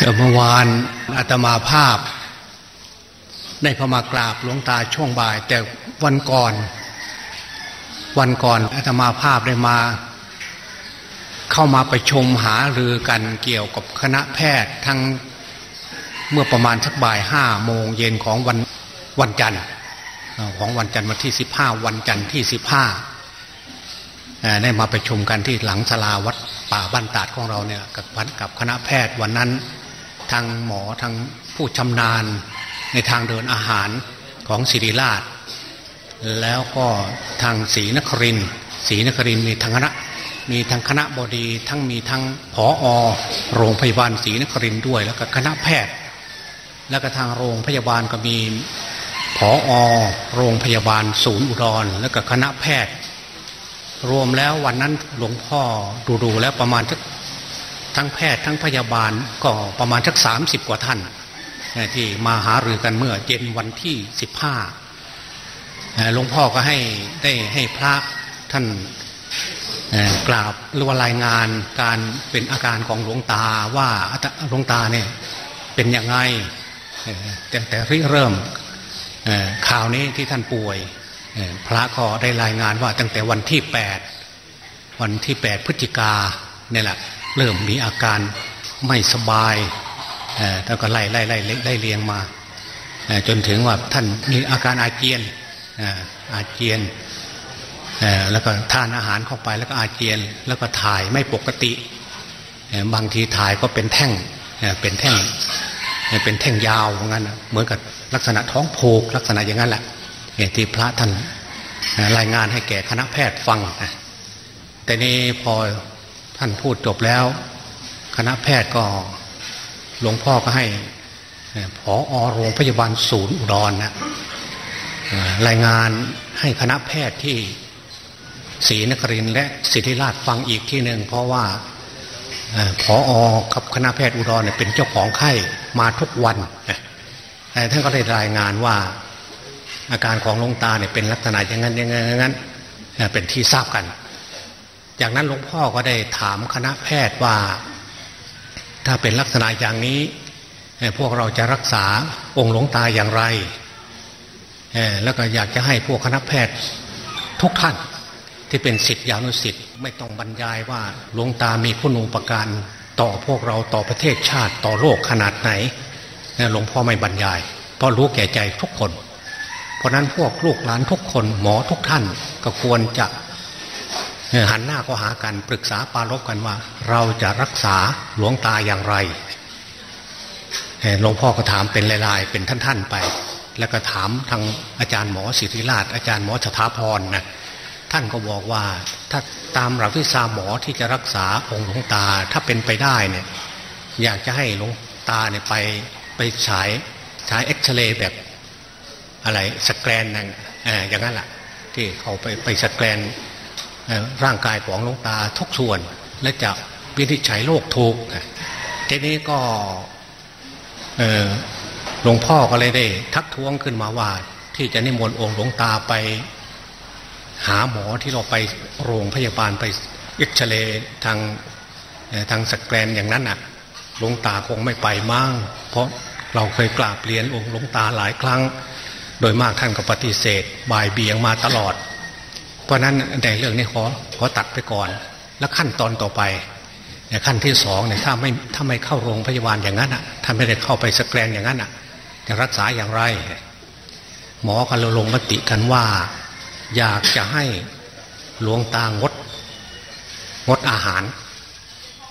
เมื่อวานอาตมาภาพ ได้เข้ามากราบหลวงตาช่วงบ่าย แต่วันก่อน วันก่อนอาตมาภาพได้มา เข้ามาไปชมหารือกันเกี่ยวกับคณะแพทย์ทั้งเมื่อประมาณสักบ่ายห้าโมงเย็นของวันวันจันทร์ของวันจันทร์วันที่สิบห้าวันจันทร์ที่สิบห้าได้มาไปชมกันที่หลังสลาวัดป่าบ้านตาดของเราเนี่ยกับพันกับคณะแพทย์วันนั้น ทางหมอทางผู้ชำนาญในทางเดินอาหารของศิริราช แล้วก็ทางศรีนครินศรีนครินมีทางคณะมีทางคณะบดีทั้งมีทั้งผออโรงพยาบาลศรีนครินด้วย แล้วก็คณะแพทย์ แล้วก็ทางโรงพยาบาลก็มีผออโรงพยาบาลศูนย์อุดร แล้วก็คณะแพทย์ รวมแล้ววันนั้นหลวงพ่อดูดูแล้วประมาณ ทั้งแพทย์ทั้งพยาบาลก็ประมาณสักสามสิบกว่าท่าน ที่มาหารือกันเมื่อเย็นวันที่สิบห้าหลวงพ่อก็ให้ได้ให้พระท่านกราบหรือว่ารายงานการเป็นอาการของหลวงตาว่าหลวงตาเนี่ยเป็นยังไงแต่แต่เริ่มข่าวนี้ที่ท่านป่วยพระก็ได้รายงานว่าตั้งแต่วันที่แปดวันที่แปดพฤศจิกาเนี่ยแหละ เริ่มมีอาการไม่สบายแล้วก็ไล่ไล่ไล่ไล่เลียงมา จนถึงว่าท่านมีอาการอาเจียนอาเจียนแล้วก็ทานอาหารเข้าไปแล้วก็อาเจียน แล้วก็ถ่ายไม่ปกติ บางทีถ่ายก็เป็นแท่งเป็นแท่งเป็นแท่งยาวเหมือนกันเหมือนกับลักษณะท้องผูกลักษณะอย่างนั้นแหละที่พระท่านรายงานให้แก่คณะแพทย์ฟังแต่นี้พอ ท่านพูดจบแล้ว คณะแพทย์ก็หลวงพ่อก็ให้ผออโรงพยาบาลศูนย์อุดรนะรายงานให้คณะแพทย์ที่ศรีนครินและศิริราชฟังอีกที่หนึ่งเพราะว่าผออกับคณะแพทย์อุดรเนี่ยเป็นเจ้าของไข้มาทุกวันท่านก็ได้รายงานว่าอาการของลงตาเนี่ยเป็นลักษณะอย่างนั้นอย่างนั้นอย่างนั้นเป็นที่ทราบกัน จากนั้นหลวงพ่อก็ได้ถามคณะแพทย์ว่า ถ้าเป็นลักษณะอย่างนี้พวกเราจะรักษาองค์หลวงตาอย่างไร แล้วก็อยากจะให้พวกคณะแพทย์ทุกท่านที่เป็นสิทธิยานุสิทธิ์ไม่ต้องบรรยายว่าหลวงตามีคุณูปการต่อพวกเราต่อประเทศชาติต่อโลกขนาดไหนหลวงพ่อไม่บรรยาย เพราะรู้แก่ใจทุกคน เพราะนั้นพวกลูกหลานทุกคนหมอทุกท่านก็ควรจะ หันหน้าก็หากันปรึกษาปารบกันว่า เราจะรักษาหลวงตาอย่างไรหลวงพ่อก็ถามเป็นลายๆ เป็นท่านๆไป แล้วก็ถามทางอาจารย์หมอสิริราช อาจารย์หมอสถาพรนะท่านก็บอกว่าถ้าตามหลักวิชาหมอที่จะรักษาองค์หลวงตาถ้าเป็นไปได้เนี่ยอยากจะให้หลวงตาเนี่ยไปไปฉายฉายเอ็กซเรย์แบบอะไรสแกนนั่นอย่างนั้นแหละที่เขาไปไปสแกน ร่างกายของหลวงตาทุกส่วน และจะวินิจฉัยโรคถูกทีนี้ก็หลวงพ่อก็เลยได้ ทักท้วงขึ้นมาว่าที่จะนิมนต์องค์หลวงตาไป หาหมอที่เราไปโรงพยาบาลไปเอ็กซเรย์ทางทางสแกนอย่างนั้นน่ะหลวงตาคงไม่ไปมั่งเพราะเราเคยกราบเรียนองค์หลวงตาหลายครั้ง โดยมากท่านก็ปฏิเสธบ่ายเบียงมาตลอด ราะนั้นในเรื่องนี้ขอขอตัดไปก่อน แล้วขั้นตอนต่อไปเนี่ยขั้นที่สองเนี่ยถ้าไม่ถ้าไม่เข้าโรงพยาบาลอย่างนั้นอะถ้าไม่ได้เข้าไปสแกนอย่างนั้นอะ จะรักษาอย่างไร หมอกันลงมติกันว่า อยากจะให้หลวงตางดงดอาหาร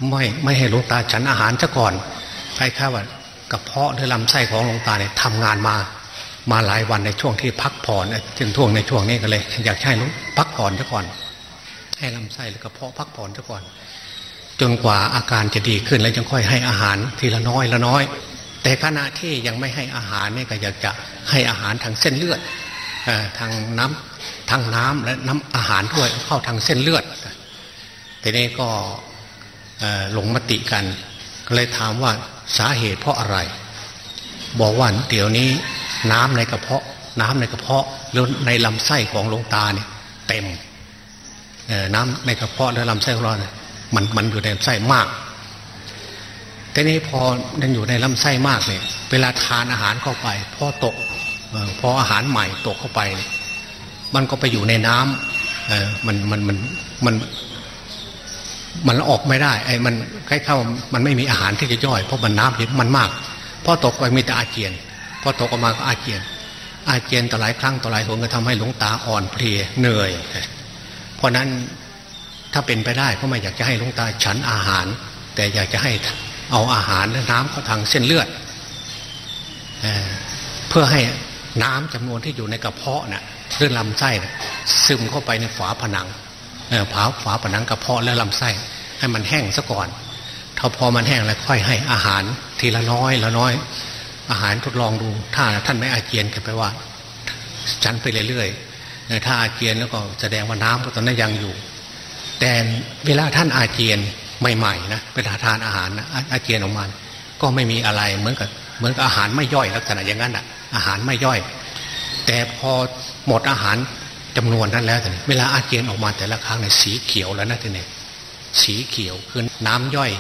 ไม่ไม่ให้หลวงตาฉันอาหารซะก่อนให้ค่ว่ากระเพาะหรือลำไส้ของหลวงตาเนี่ยทำงานมา มาหลายวันในช่วงที่พักผ่อนถึงท่วงในช่วงนี้ก็เลย อยากให้ลุงพักผ่อนซะก่อน ให้ลำไส้หรือกระเพาะพักผ่อนซะก่อน จนกว่าอาการจะดีขึ้นแล้วจึงค่อยให้อาหารทีละน้อยละน้อย แต่ขณะที่ยังไม่ให้อาหารนี่ก็อยากจะให้อาหารทางเส้นเลือดทางน้ำทางน้ำและน้ำอาหารด้วยเข้าทางเส้นเลือดทีนี้ก็หลงมติกัน ก็เลยถามว่าสาเหตุเพราะอะไร บอกว่าเดี๋ยวนี้ น้ำในกระเพาะ น้ำในกระเพาะหรือในลำไส้ของหลวงตาเนี่ยเต็มน้ำในกระเพาะและลำไส้ของเราเนี่ยมันมันอยู่ในลำไส้มากแต่นี้พอยังอยู่ในลำไส้มากเนี่ยเวลาทานอาหารเข้าไปพอตกพออาหารใหม่ตกเข้าไป มันก็ไปอยู่ในน้ำเออมันมันมันมันมันออกไม่ได้ไอ้มันใกล้เข้ามันไม่มีอาหารที่จะย่อยเพราะมันน้ำเยอะมันมากพอตกไปมีแต่อาเจียน พอตกออกมาก็อาเจียน อาเจียนต่อหลายครั้งต่อหลายหนก็ทำให้หลวงตาอ่อนเพลียเหนื่อย เพราะนั้นถ้าเป็นไปได้ก็ไม่อยากจะให้หลวงตาฉันอาหาร แต่อยากจะให้เอาอาหารและน้ำเข้าทางเส้นเลือดเเพื่อให้น้ำจำนวนที่อยู่ในกระเพาะนะ่ะเรื่องลำไส้นะซึมเข้าไปในฝาผนังผาฝาผนังกระเพาะและลำไส้ ให้มันแห้งซะก่อนถ้าพอมันแห้งแล้วค่อยให้อาหารทีละน้อยละน้อย อาหารทดลองดู ถ้าท่านไม่อาเจียนกันไปว่าจันไปเรื่อยๆถ้าอาเจียนแล้วก็แสดงว่าน้ำก็ตอนนั้นยังอยู่ แต่เวลาท่านอาเจียนใหม่ๆนะเวลาทานอาหารนะอาเจียนออกมาก็ไม่มีอะไรเหมือนกับเหมือนกับอาหารไม่ย่อยลักษณะอย่างนั้นอะ อาหารไม่ย่อย แต่พอหมดอาหารจำนวนนั้นแล้วแต่เวลาอาเจียนออกมาแต่ละครั้งเนี่ยสีเขียวแล้วนะทีนี้สีเขียวคือน้ำย่อย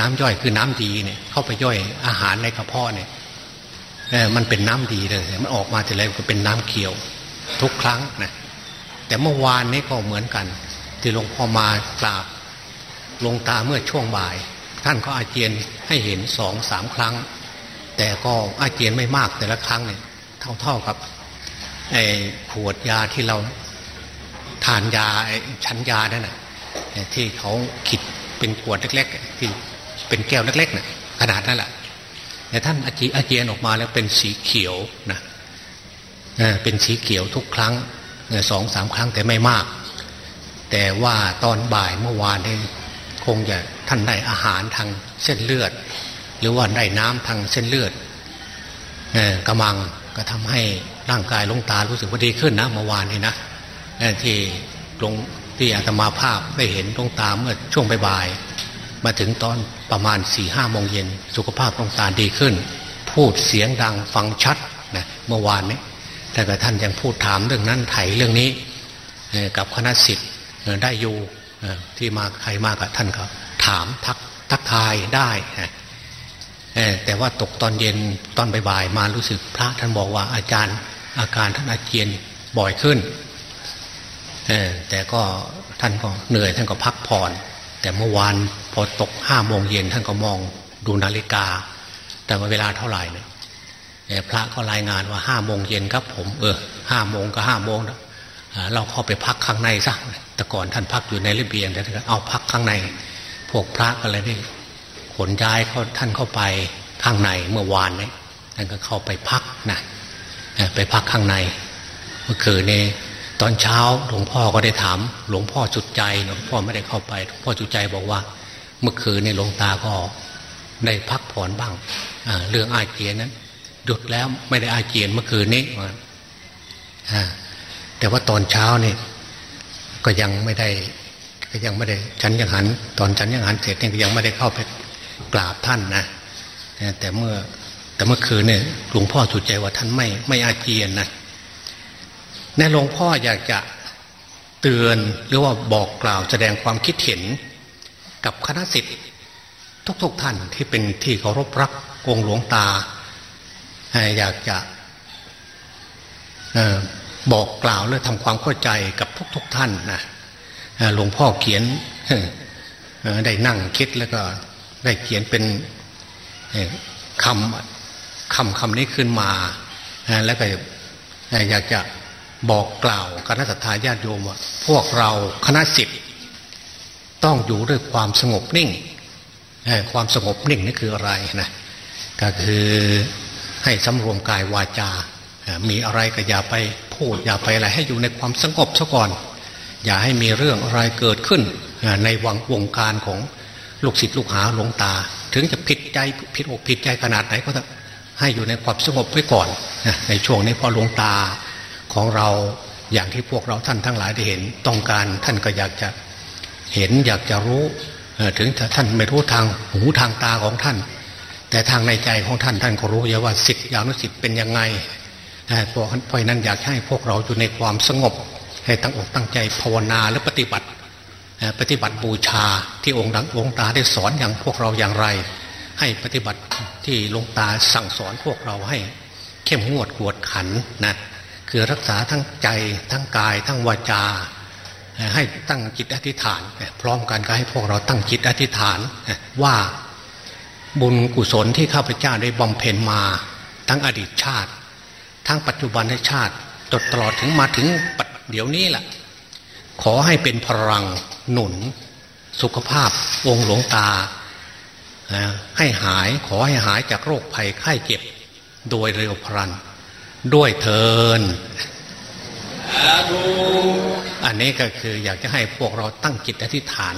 น้ำย่อยคือน้ำดีเนี่ยเข้าไปย่อยอาหารในกระเพาะเนี่ยมันเป็นน้ำดีเลย มันออกมาแต่ละก็เป็นน้ำเขียว ทุกครั้งนะแต่เมื่อวานนี้ก็เหมือนกัน ที่หลวงพ่อมากราบลงตาเมื่อช่วงบ่าย ท่านก็อาเจียนให้เห็นสองสามครั้ง แต่ก็อาเจียนไม่มากแต่ละครั้งเนี่ยเท่าๆกับไอ้ขวดยาที่เราทานยาชั้นยานั่นแหะที่เขาขิด เป็นขวดเล็กๆที่เป็นแก้วเล็กๆนะ่ะขนาดนั้นแหละแต่ท่านอาจีอาเจียนออกมาแล้วเป็นสีเขียวนะเป็นสีเขียวทุกครั้งสองสามครั้งแต่ไม่มาก แต่ว่าตอนบ่ายเมื่อวานนี้คงจะท่านได้อาหารทางเส้นเลือด หรือว่าได้น้ำทางเส้นเลือดกำมังก็ทำให้ร่างกายลงตารู้สึกว่าดีขึ้นนะเมื่อวานนี้นะที่ลง ที่อาตมาภาพได้เห็นลงตาเมื่อช่วงบ่ายมาถึงตอนประมาณสี่ห้าโมงเย็นสุขภาพลงตาดีขึ้น พูดเสียงดังฟังชัดนะเมื่อวานนี้แต่กระท่านยังพูดถามเรื่องนั้นไถเรื่องนี้กับคณะสิทธิ์ได้อยู่ที่มาใครมากับท่านก็ถามทักทักทายได้แต่ว่าตกตอนเย็นตอนบ่ายๆมารู้สึกพระท่านบอกว่าอาจารย์อาการท่านอาเจียนบ่อยขึ้น แต่ก็ท่านก็เหนื่อยท่านก็พักผ่อน แต่เมื่อวานพอตกห้าโมงเย็นท่านก็มองดูนาฬิกา แต่ว่าเวลาเท่าไหร่เนี่ยพระก็รายงานว่าห้าโมงเย็นครับ ผม เออห้าโมงก็ห้าโมงนะเราเข้าไปพักข้างในซะแต่ก่อนท่านพักอยู่ในระเบียงแต่เอาพักข้างใน พวกพระก็เลยได้ขนย้ายเขาท่านเข้าไปข้างในเมื่อวานเนี้ท่านก็เข้าไปพักนะไปพักข้างใน เมื่อคืนนี้ ตอนเช้าหลวงพ่อก็ได้ถาม หลวงพ่อจุดใจหลวงพ่อไม่ได้เข้าไปหลวงพ่อจุดใจบอกว่า เมื่อคืนในหลวงตาก็ได้พักผ่อนบ้างเรื่องอาเจียนนั้นหยุดแล้วไม่ได้อาเจียนเมื่อคืนนี้แต่ว่าตอนเช้านี่ก็ยังไม่ได้ ก็ยังไม่ได้ฉันยังหัน ตอนฉันยังหันเสร็จเนี่ยยังไม่ได้เข้าไปกราบท่านนะแต่เมื่อแต่เมื่อคืนเนี่ยหลวงพ่อจุดใจว่าท่านไม่ไม่อาเจียนนะ ในหลวงพ่ออยากจะเตือนหรือว่าบอกกล่าวแสดงความคิดเห็น กับคณะสิทธิ์ทุกๆทท่านที่เป็นที่เคารพรักองหลวงตา อยากจะบอกกล่าวและทำความเข้าใจกับทุกๆทท่านนะหลวงพ่อเขียนได้นั่งคิดแล้วก็ได้เขียนเป็นคำคำคำนี้ขึ้นมา แล้วก็อยากจะ บอกกล่าวคณะสัตยาญาติโยมว่าพวกเราคณะสิทธิ์ต้องอยู่ด้วยความสงบนิ่งความสงบนิ่งนี่คืออะไรนะก็คือให้สำรวมกายวาจา มีอะไรก็อย่าไปพูดอย่าไปอะไรให้อยู่ในความสงบซะก่อน อย่าให้มีเรื่องอะไรเกิดขึ้นในวังวงการของลูกศิษย์ลูกหาหลวงตา ถึงจะผิดใจผิดอกผิดใจขนาดไหนก็ให้อยู่ในความสงบไว้ก่อนในช่วงนี้พอหลวงตา ของเราอย่างที่พวกเราท่านทั้งหลายได้เห็นต้องการท่านก็อยากจะเห็นอยากจะรู้ถึงท่านไม่รู้ทางหูทางตาของท่าน แต่ทางในใจของท่านท่านก็รู้อยู่ว่าสิทธิอย่างนุสิทธิ์เป็นยังไงเพราะนั้นอยากให้พวกเราอยู่ในความสงบ ให้ตั้งอกตั้งใจภาวนาและปฏิบัติ ปฏิบัติบูชาที่องค์ดังองค์ตาได้สอนอย่างพวกเราอย่างไร ให้ปฏิบัติที่หลวงตาสั่งสอนพวกเราให้เข้มงวดกวดขันนะ คือรักษาทั้งใจทั้งกายทั้งวาจา ให้ตั้งจิตอธิษฐาน พร้อมกันก็ให้พวกเราตั้งจิตอธิษฐานว่าบุญกุศลที่ข้าพเจ้าได้บำเพ็ญมา ทั้งอดีตชาติ ทั้งปัจจุบันชาติตตลอดถึงมาถึงปัจเดี๋ยวนี้แหละขอให้เป็นพลังหนุน สุขภาพองค์หลวงตา ให้หายขอให้หายจากโรคภัยไข้เจ็บ โดยเร็วพลัน ด้วยเทินอันนี้ก็คืออยากจะให้พวกเราตั้งจิตอธิษฐาน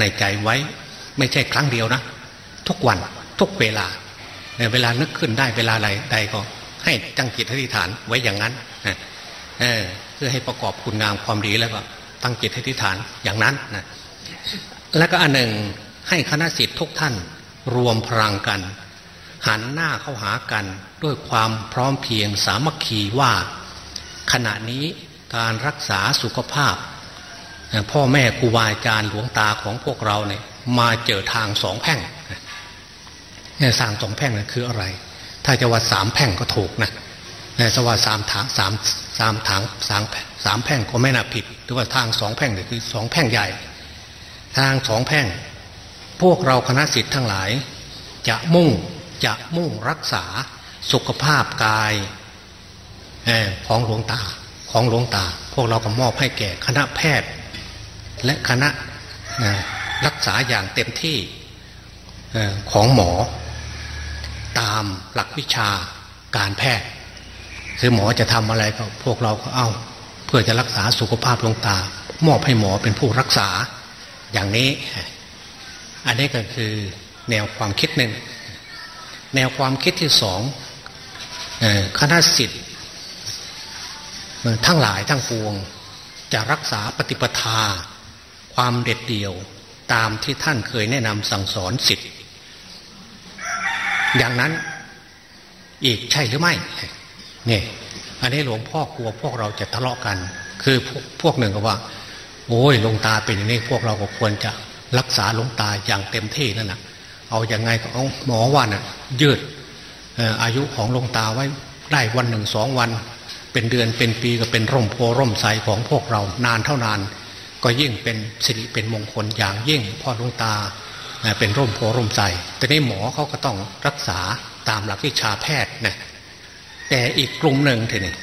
ในใจไว้ ไม่ใช่ครั้งเดียวนะ ทุกวันทุกเวลา เวลานึกขึ้นได้เวลาอะไรใดก็ให้ตั้งจิตอธิษฐานไว้อย่างนั้นเเพื่อให้ประกอบคุณงามความดีแล้วก็ตั้งจิตอธิษฐานอย่างนั้นนะแล้วก็อันหนึ่งให้คณะสิทธิ์ทุกท่านรวมพลังกัน หันหน้าเข้าหากันด้วยความพร้อมเพียงสามัคคีว่า ขณะนี้การรักษาสุขภาพ พ่อแม่ครูบาอาจารย์หลวงตาของพวกเราเนี่ยมาเจอทางสองแพ่งเนี่ยสางสองแพ่งนั่นคืออะไร ถ้าจะว่าสามแพ่งก็ถูกนะสว่าสามทางสามสามทางสามสามแพ่งก็ไม่น่าผิด หรือว่าทางสองแพ่งเนี่ยคือสองแพ่งใหญ่ ทางสองแพ่ง พวกเราคณะสิทธิ์ทั้งหลาย จะมุ่ง จะมุ่งรักษาสุขภาพกายของหลวงตาของหลวงตา พวกเราก็มอบให้แก่คณะแพทย์ และคณะรักษาอย่างเต็มที่ของหมอ ตามหลักวิชาการแพทย์ คือหมอจะทำอะไรก็พวกเราก็เอาเพื่อจะรักษาสุขภาพลงตา มอบให้หมอเป็นผู้รักษาอย่างนี้ อันนี้ก็คือแนวความคิดหนึ่ง แนวความคิดที่สองคณะสิทธิ์ทั้งหลายทั้งปวง จะรักษาปฏิปทา ความเด็ดเดี่ยวตามที่ท่านเคยแนะนำสั่งสอนสิทธิ์อย่างนั้นอีกใช่หรือไม่เนี่ยอันนี้หลวงพ่อกลัวพวกเราจะทะเลาะกัน คือพวกพวกหนึ่งก็ว่า โอ้ยลงตาเป็นอย่างนี้พวกเราก็ควรจะรักษาลงตาอย่างเต็มที่นั่นแหะ เอาอย่างไงก็เอาหมอว่าน่ะ ยืดอายุของลงตาไว้ได้วันหนึ่งสองวัน เป็นเดือนเป็นปีก็เป็นร่มโพร่มใสของพวกเรานานเท่านาน ก็ยิ่งเป็นสิริเป็นมงคลอย่างยิ่งพ่อลงตาเป็นร่มโพร่มใสแต่นี้หมอเขาก็ต้องรักษาตามหลักวิชาแพทย์นะแต่อีกกลุ่มหนึ่งทีนี้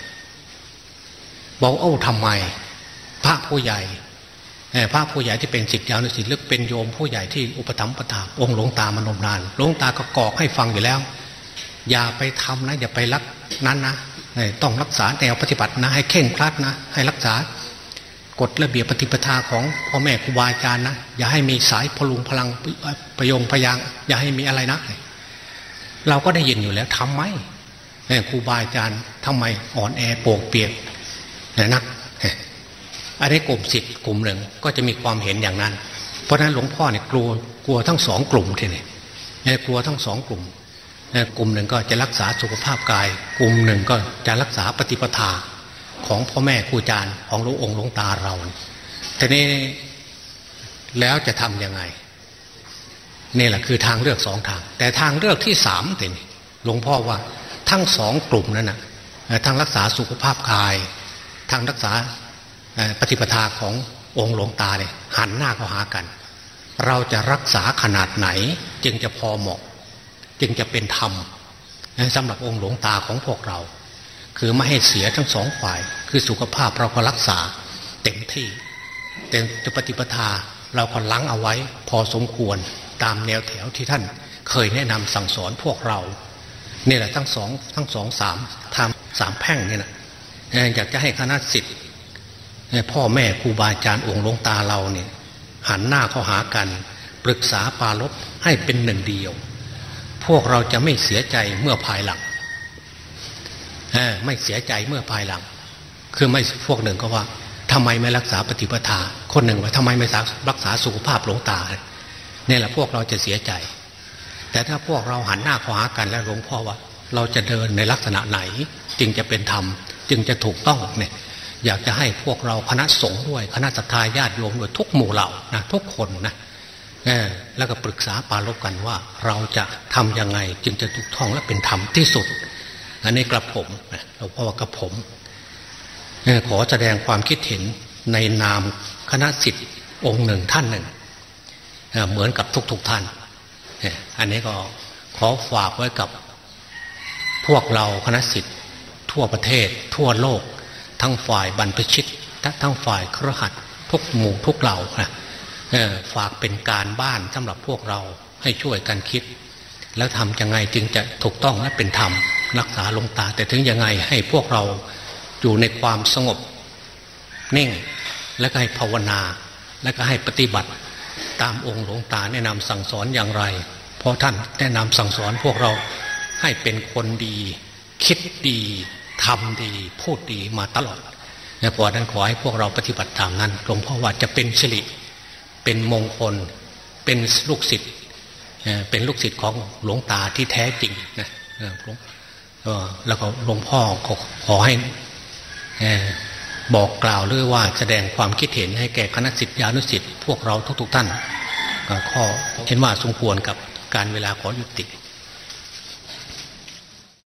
บอกเอ้าทำไม พระผู้ใหญ่ พระผู้ใหญ่ที่เป็นสิทธิยาวในสิทธิลึกเป็นโยมผู้ใหญ่ที่อุปถัมภ์ประทาองค์หลวงตามานมนานหลวงตาก็กอกให้ฟังอยู่แล้ว อย่าไปทำนะ อย่าไปรักนั้นนะต้องรักษาแนวปฏิบัตินะ ให้เข่งครัดนะ ให้รักษากฎระเบียบปฏิปทาของพ่อแม่ครูบาอาจารย์นะ อย่าให้มีสายพลุงพลังประยงพยาง อย่าให้มีอะไรนะเราก็ได้ยินอยู่แล้วทำไหมครูบาอาจารย์ทำไมอ่อนแอโปกเปียกนัก อันนี้กลุ่มสิทธิ์กลุ่มหนึ่งก็จะมีความเห็นอย่างนั้น เพราะนั้นหลวงพ่อเนี่ยกลัวกลัวทั้งสองกลุ่มทีนี่กลัวทั้งสองกลุ่มกลุ่มหนึ่งก็จะรักษาสุขภาพกาย กลุ่มหนึ่งก็จะรักษาปฏิปทาของพ่อแม่ครูอาจารย์ของหลวงองค์หลวงตาเราทีนี้แล้วจะทํำยังไงนี่แหละคือทางเลือกสองทาง แต่ทางเลือกที่สามเต็หลวงพ่อว่าทั้งสองกลุ่มนั้นนะทางรักษาสุขภาพกาย ทางรักษา ปฏิปทาขององค์หลวงตาเนี่ยหันหน้าเข้าหากัน เราจะรักษาขนาดไหนจึงจะพอเหมาะ จึงจะเป็นธรรมสำหรับองค์หลวงตาของพวกเรา คือไม่ให้เสียทั้งสองฝ่าย คือสุขภาพเราก็รักษาเต็มที่แต่จะปฏิปทาเราก็ล้างเอาไว้ พอสมควรตามแนวแถวที่ท่านเคยแนะนำสั่งสอนพวกเราเนี่ยแหละทั้งสองทั้งสองสามทำสามแพ่งเนี่ยนะอยากจะให้คณะสิทธิ์ พ่อแม่ครูบาอาจารย์องค์หลวงตาเราเนี่ยหันหน้าเข้าหากัน ปรึกษาปาลบให้เป็นหนึ่งเดียว พวกเราจะไม่เสียใจเมื่อภายหลังไม่เสียใจเมื่อภายหลัง คือไม่พวกหนึ่งก็ว่าทำไมไม่รักษาปฏิปทา คนหนึ่งว่าทำไมไม่รักษาสุขภาพหลวงตาเนี่ยแหละพวกเราจะเสียใจ แต่ถ้าพวกเราหันหน้าเข้าหากันแล้วหลวงพ่อว่า เราจะเดินในลักษณะไหน จึงจะเป็นธรรม จึงจะถูกต้องเนี่ย อยากจะให้พวกเราคณะสงฆ์ด้วย คณะสัตยาญาติโยมด้วยทุกหมู่เหล่านะทุกคนนะแล้วก็ปรึกษาปาลบกันว่าเราจะทำยังไงจึงจะถูกท่องและเป็นธรรมที่สุด อันนี้กระผมหลวงพ่อกระผมขอแสดงความคิดเห็นในนามคณะสิทธิ์องค์หนึ่งท่านหนึ่งเหมือนกับทุกๆทท่าน อันนี้ก็ขอฝากไว้กับพวกเราคณะสิทธิ์ทั่วประเทศ ทั่วโลก ทั้งฝ่ายบรรพชิตทั้งฝ่ายครหัสทุกหมู่ทุกเหล่านะฝากเป็นการบ้านสำหรับพวกเราให้ช่วยกันคิด แล้วทำยังไงจึงจะถูกต้องและเป็นธรรมรักษาลงตา แต่ถึงยังไงให้พวกเราอยู่ในความสงบนิ่งและก็ให้ภาวนา และก็ให้ปฏิบัติตามองค์หลวงตาแนะนำสั่งสอนอย่างไร เพราะท่านแนะนำสั่งสอนพวกเราให้เป็นคนดี คิดดี ทำดีพูดดีมาตลอดและพอนั้นขอให้พวกเราปฏิบัติตามนั้นหลวงพ่อว่าจะเป็นสิริเป็นมงคล เป็นลูกศิษย์เป็นลูกศิษย์ของหลวงตาที่แท้จริงนะแล้วก็หลวงพ่อขอให้บอกกล่าวหรือว่าแสดงความคิดเห็นให้แก่คณะสิทธิานุสิทธิ์พวกเราทุกๆท่านข้อเห็นว่าสมควรกับการเวลาขอยุติ